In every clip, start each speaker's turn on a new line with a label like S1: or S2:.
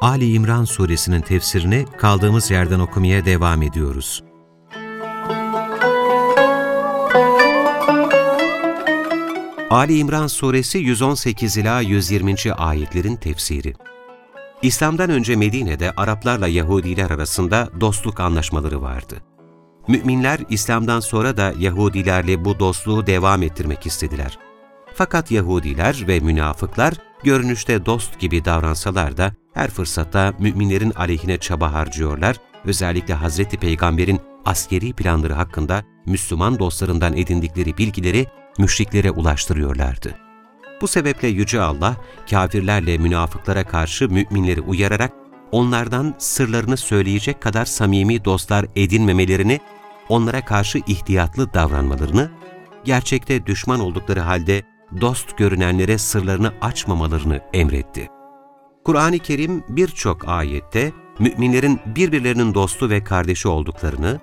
S1: Ali İmran suresinin tefsirini kaldığımız yerden okumaya devam ediyoruz. Ali İmran suresi 118 ila 120. ayetlerin tefsiri. İslam'dan önce Medine'de Araplarla Yahudiler arasında dostluk anlaşmaları vardı. Müminler İslam'dan sonra da Yahudilerle bu dostluğu devam ettirmek istediler. Fakat Yahudiler ve münafıklar görünüşte dost gibi davransalar da her fırsatta müminlerin aleyhine çaba harcıyorlar, özellikle Hazreti Peygamber'in askeri planları hakkında Müslüman dostlarından edindikleri bilgileri müşriklere ulaştırıyorlardı. Bu sebeple Yüce Allah, kafirlerle münafıklara karşı müminleri uyararak onlardan sırlarını söyleyecek kadar samimi dostlar edinmemelerini, onlara karşı ihtiyatlı davranmalarını, gerçekte düşman oldukları halde dost görünenlere sırlarını açmamalarını emretti. Kur'an-ı Kerim birçok ayette müminlerin birbirlerinin dostu ve kardeşi olduklarını,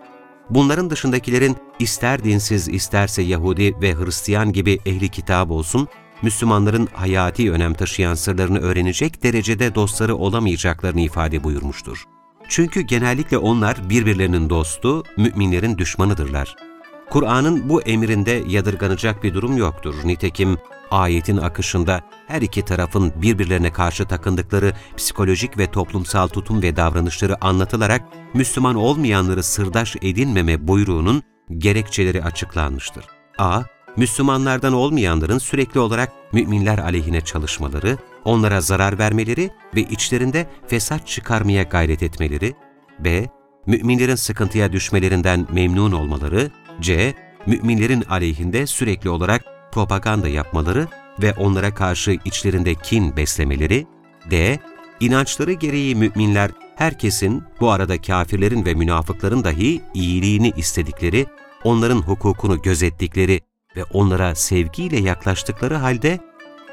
S1: bunların dışındakilerin ister dinsiz isterse Yahudi ve Hristiyan gibi ehli kitap olsun, Müslümanların hayati önem taşıyan sırlarını öğrenecek derecede dostları olamayacaklarını ifade buyurmuştur. Çünkü genellikle onlar birbirlerinin dostu, müminlerin düşmanıdırlar. Kur'an'ın bu emrinde yadırganacak bir durum yoktur. Nitekim ayetin akışında her iki tarafın birbirlerine karşı takındıkları psikolojik ve toplumsal tutum ve davranışları anlatılarak Müslüman olmayanları sırdaş edinmeme buyruğunun gerekçeleri açıklanmıştır. a. Müslümanlardan olmayanların sürekli olarak müminler aleyhine çalışmaları, onlara zarar vermeleri ve içlerinde fesat çıkarmaya gayret etmeleri, b. Müminlerin sıkıntıya düşmelerinden memnun olmaları, c. Müminlerin aleyhinde sürekli olarak propaganda yapmaları ve onlara karşı içlerinde kin beslemeleri, d. İnançları gereği müminler herkesin, bu arada kafirlerin ve münafıkların dahi iyiliğini istedikleri, onların hukukunu gözettikleri ve onlara sevgiyle yaklaştıkları halde,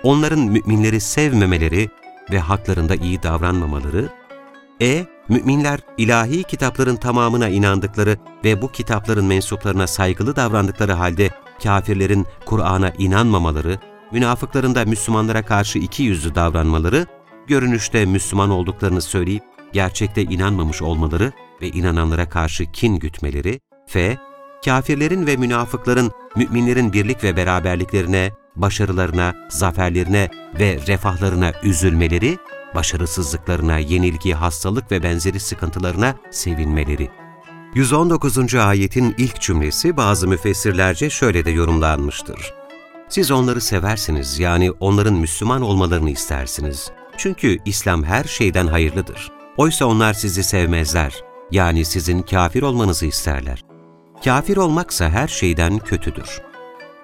S1: onların müminleri sevmemeleri ve haklarında iyi davranmamaları, e. Müminler ilahi kitapların tamamına inandıkları ve bu kitapların mensuplarına saygılı davrandıkları halde kafirlerin Kur'an'a inanmamaları, münafıkların da Müslümanlara karşı iki yüzlü davranmaları, görünüşte Müslüman olduklarını söyleyip gerçekte inanmamış olmaları ve inananlara karşı kin gütmeleri, f. Kafirlerin ve münafıkların müminlerin birlik ve beraberliklerine, başarılarına, zaferlerine ve refahlarına üzülmeleri, başarısızlıklarına, yenilgi, hastalık ve benzeri sıkıntılarına sevinmeleri. 119. ayetin ilk cümlesi bazı müfessirlerce şöyle de yorumlanmıştır. Siz onları seversiniz, yani onların Müslüman olmalarını istersiniz. Çünkü İslam her şeyden hayırlıdır. Oysa onlar sizi sevmezler, yani sizin kafir olmanızı isterler. Kafir olmaksa her şeyden kötüdür.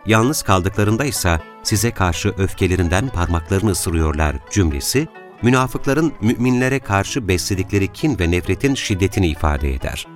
S1: Yalnız kaldıklarında ise size karşı öfkelerinden parmaklarını ısırıyorlar cümlesi, münafıkların müminlere karşı besledikleri kin ve nefretin şiddetini ifade eder.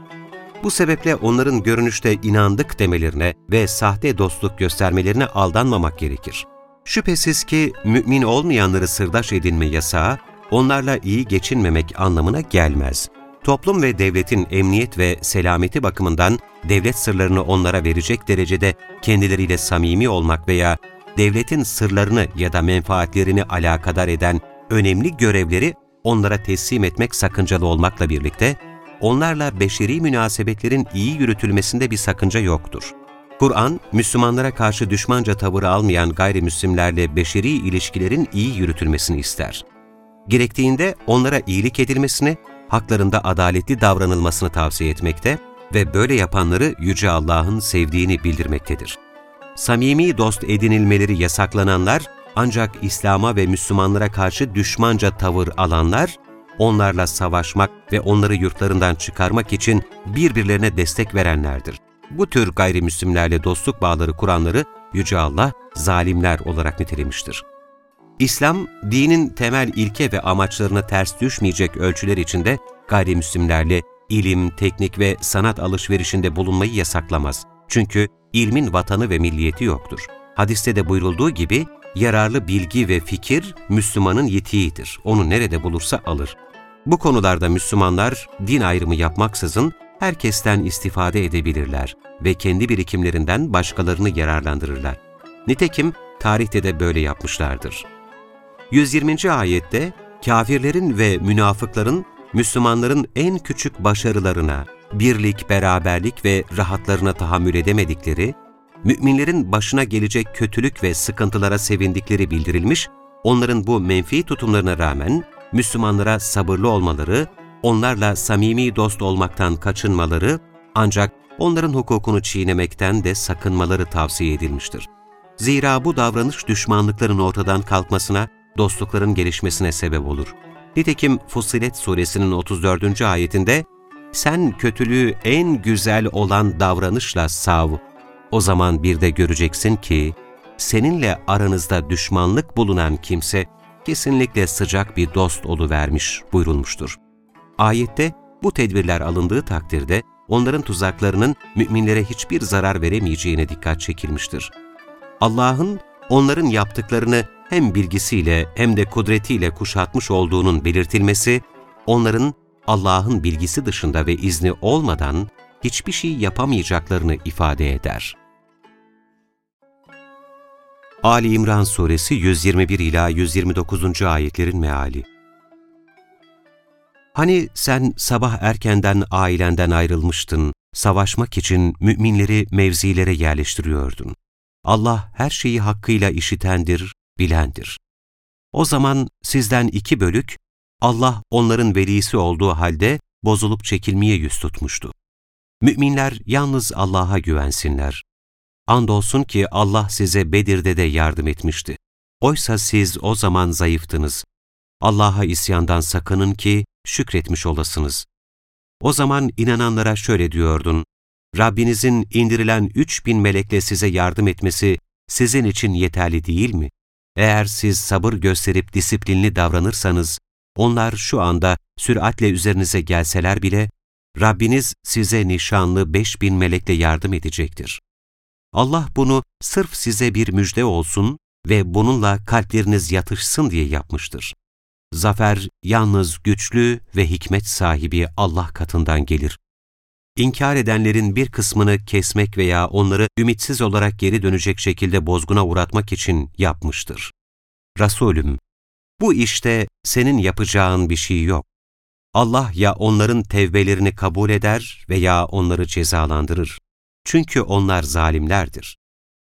S1: Bu sebeple onların görünüşte inandık demelerine ve sahte dostluk göstermelerine aldanmamak gerekir. Şüphesiz ki mümin olmayanları sırdaş edinme yasağı, onlarla iyi geçinmemek anlamına gelmez. Toplum ve devletin emniyet ve selameti bakımından devlet sırlarını onlara verecek derecede kendileriyle samimi olmak veya devletin sırlarını ya da menfaatlerini alakadar eden önemli görevleri onlara teslim etmek sakıncalı olmakla birlikte, onlarla beşeri münasebetlerin iyi yürütülmesinde bir sakınca yoktur. Kur'an, Müslümanlara karşı düşmanca tavır almayan gayrimüslimlerle beşeri ilişkilerin iyi yürütülmesini ister. Gerektiğinde onlara iyilik edilmesini, haklarında adaletli davranılmasını tavsiye etmekte ve böyle yapanları Yüce Allah'ın sevdiğini bildirmektedir. Samimi dost edinilmeleri yasaklananlar, ancak İslam'a ve Müslümanlara karşı düşmanca tavır alanlar, onlarla savaşmak ve onları yurtlarından çıkarmak için birbirlerine destek verenlerdir. Bu tür gayrimüslimlerle dostluk bağları kuranları Yüce Allah zalimler olarak nitelemiştir. İslam, dinin temel ilke ve amaçlarına ters düşmeyecek ölçüler içinde gayrimüslimlerle ilim, teknik ve sanat alışverişinde bulunmayı yasaklamaz. Çünkü ilmin vatanı ve milliyeti yoktur. Hadiste de buyurulduğu gibi, yararlı bilgi ve fikir Müslümanın yetiğidir. Onu nerede bulursa alır. Bu konularda Müslümanlar din ayrımı yapmaksızın herkesten istifade edebilirler ve kendi birikimlerinden başkalarını yararlandırırlar. Nitekim tarihte de böyle yapmışlardır. 120. ayette kafirlerin ve münafıkların Müslümanların en küçük başarılarına, birlik, beraberlik ve rahatlarına tahammül edemedikleri, müminlerin başına gelecek kötülük ve sıkıntılara sevindikleri bildirilmiş, onların bu menfi tutumlarına rağmen Müslümanlara sabırlı olmaları, onlarla samimi dost olmaktan kaçınmaları, ancak onların hukukunu çiğnemekten de sakınmaları tavsiye edilmiştir. Zira bu davranış düşmanlıkların ortadan kalkmasına, dostlukların gelişmesine sebep olur. Nitekim Fussilet suresinin 34. ayetinde, sen kötülüğü en güzel olan davranışla sav. O zaman bir de göreceksin ki, seninle aranızda düşmanlık bulunan kimse, kesinlikle sıcak bir dost vermiş buyurulmuştur. Ayette bu tedbirler alındığı takdirde onların tuzaklarının müminlere hiçbir zarar veremeyeceğine dikkat çekilmiştir. Allah'ın onların yaptıklarını hem bilgisiyle hem de kudretiyle kuşatmış olduğunun belirtilmesi, onların Allah'ın bilgisi dışında ve izni olmadan hiçbir şey yapamayacaklarını ifade eder. Ali İmran Suresi 121 ila 129. ayetlerin meali. Hani sen sabah erkenden ailenden ayrılmıştın, savaşmak için müminleri mevzilere yerleştiriyordun. Allah her şeyi hakkıyla işitendir, bilendir. O zaman sizden iki bölük, Allah onların velisi olduğu halde bozulup çekilmeye yüz tutmuştu. Müminler yalnız Allah'a güvensinler. Andolsun ki Allah size Bedir'de de yardım etmişti. Oysa siz o zaman zayıftınız. Allah'a isyandan sakının ki şükretmiş olasınız. O zaman inananlara şöyle diyordun, Rabbinizin indirilen üç bin melekle size yardım etmesi sizin için yeterli değil mi? Eğer siz sabır gösterip disiplinli davranırsanız, onlar şu anda süratle üzerinize gelseler bile, Rabbiniz size nişanlı beş bin melekle yardım edecektir. Allah bunu sırf size bir müjde olsun ve bununla kalpleriniz yatışsın diye yapmıştır. Zafer yalnız güçlü ve hikmet sahibi Allah katından gelir. İnkar edenlerin bir kısmını kesmek veya onları ümitsiz olarak geri dönecek şekilde bozguna uğratmak için yapmıştır. Resulüm, bu işte senin yapacağın bir şey yok. Allah ya onların tevbelerini kabul eder veya onları cezalandırır. Çünkü onlar zalimlerdir.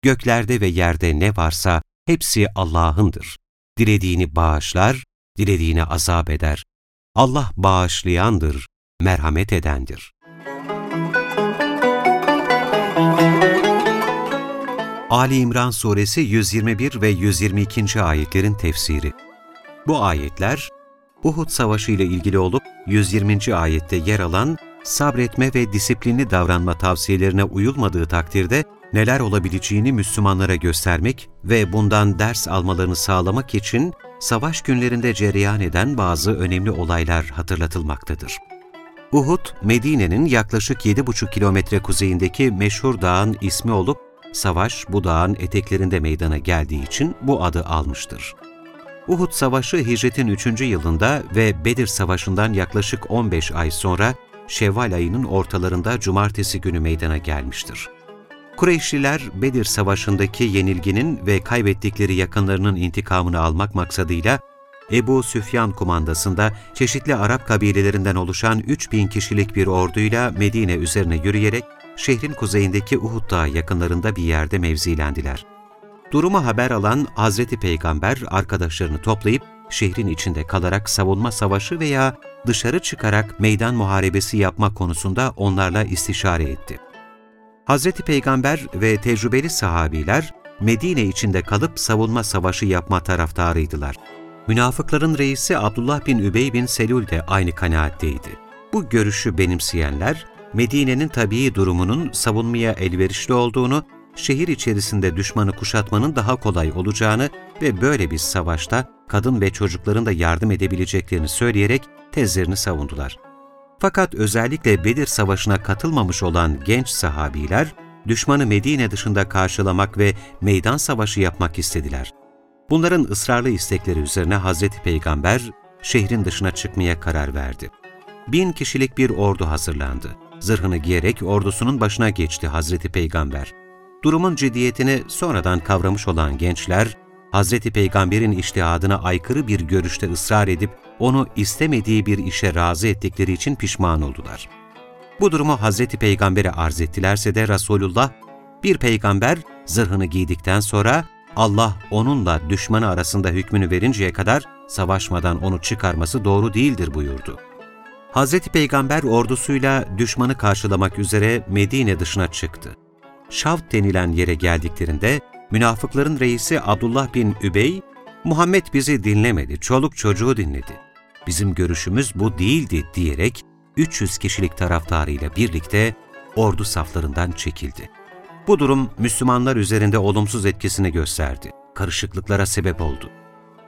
S1: Göklerde ve yerde ne varsa hepsi Allah'ındır. Dilediğini bağışlar, dilediğini azap eder. Allah bağışlayandır, merhamet edendir. Ali İmran Suresi 121 ve 122. ayetlerin tefsiri Bu ayetler, Uhud Savaşı ile ilgili olup 120. ayette yer alan sabretme ve disiplinli davranma tavsiyelerine uyulmadığı takdirde neler olabileceğini Müslümanlara göstermek ve bundan ders almalarını sağlamak için savaş günlerinde cereyan eden bazı önemli olaylar hatırlatılmaktadır. Uhud, Medine'nin yaklaşık 7,5 kilometre kuzeyindeki meşhur dağın ismi olup, savaş bu dağın eteklerinde meydana geldiği için bu adı almıştır. Uhud Savaşı hicretin 3. yılında ve Bedir Savaşı'ndan yaklaşık 15 ay sonra Şevval ayının ortalarında cumartesi günü meydana gelmiştir. Kureyşliler Bedir Savaşı'ndaki yenilginin ve kaybettikleri yakınlarının intikamını almak maksadıyla Ebu Süfyan kumandasında çeşitli Arap kabilelerinden oluşan 3000 kişilik bir orduyla Medine üzerine yürüyerek şehrin kuzeyindeki Uhud Dağı yakınlarında bir yerde mevzilendiler. Durumu haber alan Hazreti Peygamber arkadaşlarını toplayıp şehrin içinde kalarak savunma savaşı veya dışarı çıkarak meydan muharebesi yapma konusunda onlarla istişare etti. Hazreti Peygamber ve tecrübeli sahabiler Medine içinde kalıp savunma savaşı yapma taraftarıydılar. Münafıkların reisi Abdullah bin Übey bin Selül de aynı kanaatteydi. Bu görüşü benimseyenler, Medine'nin tabii durumunun savunmaya elverişli olduğunu şehir içerisinde düşmanı kuşatmanın daha kolay olacağını ve böyle bir savaşta kadın ve çocukların da yardım edebileceklerini söyleyerek tezlerini savundular. Fakat özellikle Bedir Savaşı'na katılmamış olan genç sahabiler, düşmanı Medine dışında karşılamak ve meydan savaşı yapmak istediler. Bunların ısrarlı istekleri üzerine Hazreti Peygamber şehrin dışına çıkmaya karar verdi. Bin kişilik bir ordu hazırlandı. Zırhını giyerek ordusunun başına geçti Hazreti Peygamber. Durumun ciddiyetini sonradan kavramış olan gençler, Hazreti Peygamber'in iştihadına aykırı bir görüşte ısrar edip onu istemediği bir işe razı ettikleri için pişman oldular. Bu durumu Hazreti Peygamber'e arz ettilerse de Resulullah, bir peygamber zırhını giydikten sonra Allah onunla düşmanı arasında hükmünü verinceye kadar savaşmadan onu çıkarması doğru değildir buyurdu. Hazreti Peygamber ordusuyla düşmanı karşılamak üzere Medine dışına çıktı. Şavt denilen yere geldiklerinde münafıkların reisi Abdullah bin Übey, Muhammed bizi dinlemedi, çoluk çocuğu dinledi. Bizim görüşümüz bu değildi diyerek 300 kişilik taraftarıyla birlikte ordu saflarından çekildi. Bu durum Müslümanlar üzerinde olumsuz etkisini gösterdi. Karışıklıklara sebep oldu.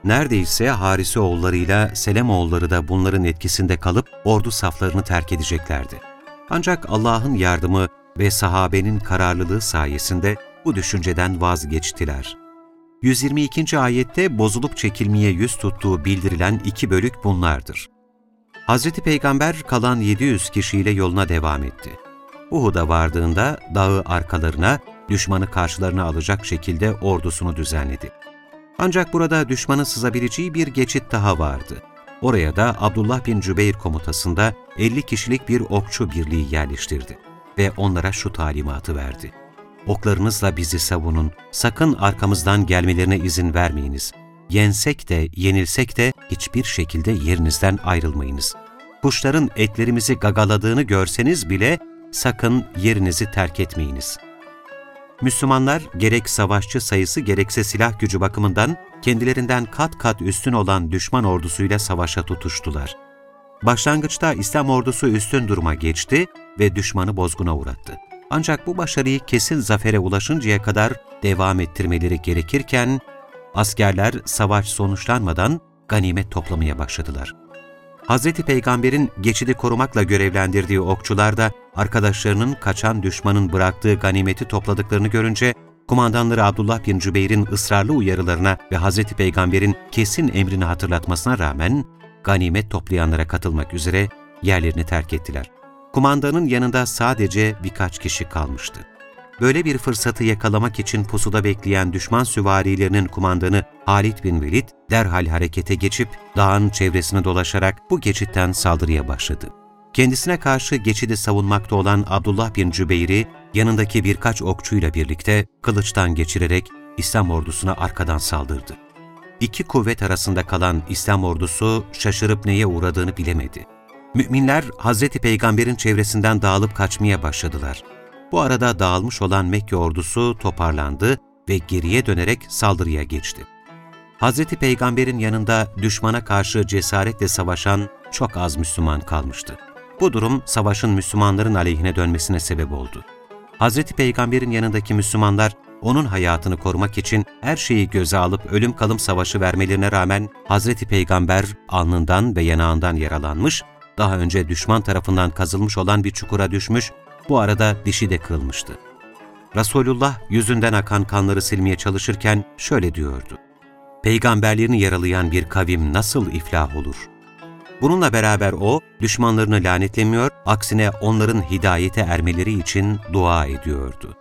S1: Neredeyse Harise oğullarıyla Selem oğulları da bunların etkisinde kalıp ordu saflarını terk edeceklerdi. Ancak Allah'ın yardımı ve sahabenin kararlılığı sayesinde bu düşünceden vazgeçtiler. 122. ayette bozulup çekilmeye yüz tuttuğu bildirilen iki bölük bunlardır. Hz. Peygamber kalan 700 kişiyle yoluna devam etti. Uhud'a vardığında dağı arkalarına, düşmanı karşılarına alacak şekilde ordusunu düzenledi. Ancak burada düşmanın sızabileceği bir geçit daha vardı. Oraya da Abdullah bin Cübeyr komutasında 50 kişilik bir okçu birliği yerleştirdi ve onlara şu talimatı verdi. Oklarınızla bizi savunun, sakın arkamızdan gelmelerine izin vermeyiniz. Yensek de, yenilsek de hiçbir şekilde yerinizden ayrılmayınız. Kuşların etlerimizi gagaladığını görseniz bile sakın yerinizi terk etmeyiniz. Müslümanlar gerek savaşçı sayısı gerekse silah gücü bakımından kendilerinden kat kat üstün olan düşman ordusuyla savaşa tutuştular. Başlangıçta İslam ordusu üstün duruma geçti ve düşmanı bozguna uğrattı. Ancak bu başarıyı kesin zafere ulaşıncaya kadar devam ettirmeleri gerekirken, askerler savaş sonuçlanmadan ganimet toplamaya başladılar. Hz. Peygamber'in geçidi korumakla görevlendirdiği okçular da arkadaşlarının kaçan düşmanın bıraktığı ganimeti topladıklarını görünce, kumandanları Abdullah bin Cübeyr'in ısrarlı uyarılarına ve Hz. Peygamber'in kesin emrini hatırlatmasına rağmen ganimet toplayanlara katılmak üzere yerlerini terk ettiler. Kumandanın yanında sadece birkaç kişi kalmıştı. Böyle bir fırsatı yakalamak için pusuda bekleyen düşman süvarilerinin kumandanı Halid bin Velid derhal harekete geçip dağın çevresini dolaşarak bu geçitten saldırıya başladı. Kendisine karşı geçidi savunmakta olan Abdullah bin Cübeyr'i yanındaki birkaç okçuyla birlikte kılıçtan geçirerek İslam ordusuna arkadan saldırdı. İki kuvvet arasında kalan İslam ordusu şaşırıp neye uğradığını bilemedi. Müminler Hz. Peygamber'in çevresinden dağılıp kaçmaya başladılar. Bu arada dağılmış olan Mekke ordusu toparlandı ve geriye dönerek saldırıya geçti. Hz. Peygamber'in yanında düşmana karşı cesaretle savaşan çok az Müslüman kalmıştı. Bu durum savaşın Müslümanların aleyhine dönmesine sebep oldu. Hz. Peygamber'in yanındaki Müslümanlar onun hayatını korumak için her şeyi göze alıp ölüm kalım savaşı vermelerine rağmen Hz. Peygamber alnından ve yanağından yaralanmış, daha önce düşman tarafından kazılmış olan bir çukura düşmüş, bu arada dişi de kırılmıştı. Resulullah yüzünden akan kanları silmeye çalışırken şöyle diyordu. Peygamberlerini yaralayan bir kavim nasıl iflah olur? Bununla beraber o, düşmanlarını lanetlemiyor, aksine onların hidayete ermeleri için dua ediyordu.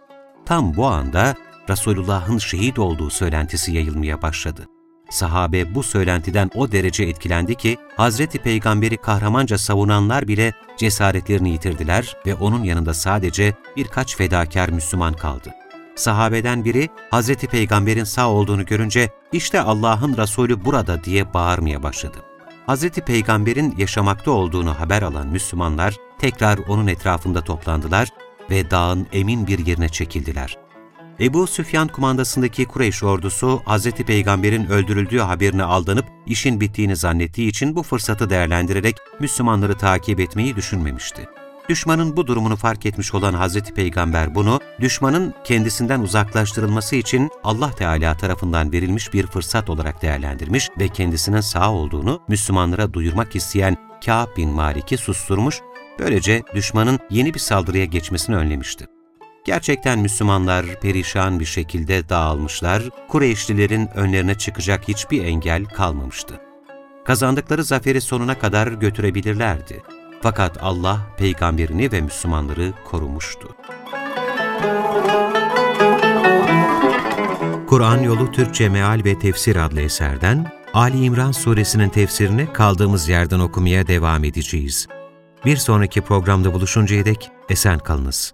S1: Tam bu anda Resulullah'ın şehit olduğu söylentisi yayılmaya başladı. Sahabe bu söylentiden o derece etkilendi ki, Hazreti Peygamber'i kahramanca savunanlar bile cesaretlerini yitirdiler ve onun yanında sadece birkaç fedakar Müslüman kaldı. Sahabeden biri, Hazreti Peygamber'in sağ olduğunu görünce, işte Allah'ın Resulü burada diye bağırmaya başladı. Hazreti Peygamber'in yaşamakta olduğunu haber alan Müslümanlar, tekrar onun etrafında toplandılar ve dağın emin bir yerine çekildiler. Ebu Süfyan kumandasındaki Kureyş ordusu Hz. Peygamber'in öldürüldüğü haberine aldanıp işin bittiğini zannettiği için bu fırsatı değerlendirerek Müslümanları takip etmeyi düşünmemişti. Düşmanın bu durumunu fark etmiş olan Hazreti Peygamber bunu, düşmanın kendisinden uzaklaştırılması için Allah Teala tarafından verilmiş bir fırsat olarak değerlendirmiş ve kendisinin sağ olduğunu Müslümanlara duyurmak isteyen Kâb bin Malik'i susturmuş, böylece düşmanın yeni bir saldırıya geçmesini önlemişti. Gerçekten Müslümanlar perişan bir şekilde dağılmışlar, Kureyşlilerin önlerine çıkacak hiçbir engel kalmamıştı. Kazandıkları zaferi sonuna kadar götürebilirlerdi. Fakat Allah peygamberini ve Müslümanları korumuştu. Kur'an Yolu Türkçe Meal ve Tefsir adlı eserden Ali İmran suresinin tefsirini kaldığımız yerden okumaya devam edeceğiz. Bir sonraki programda buluşuncaya dek esen kalınız.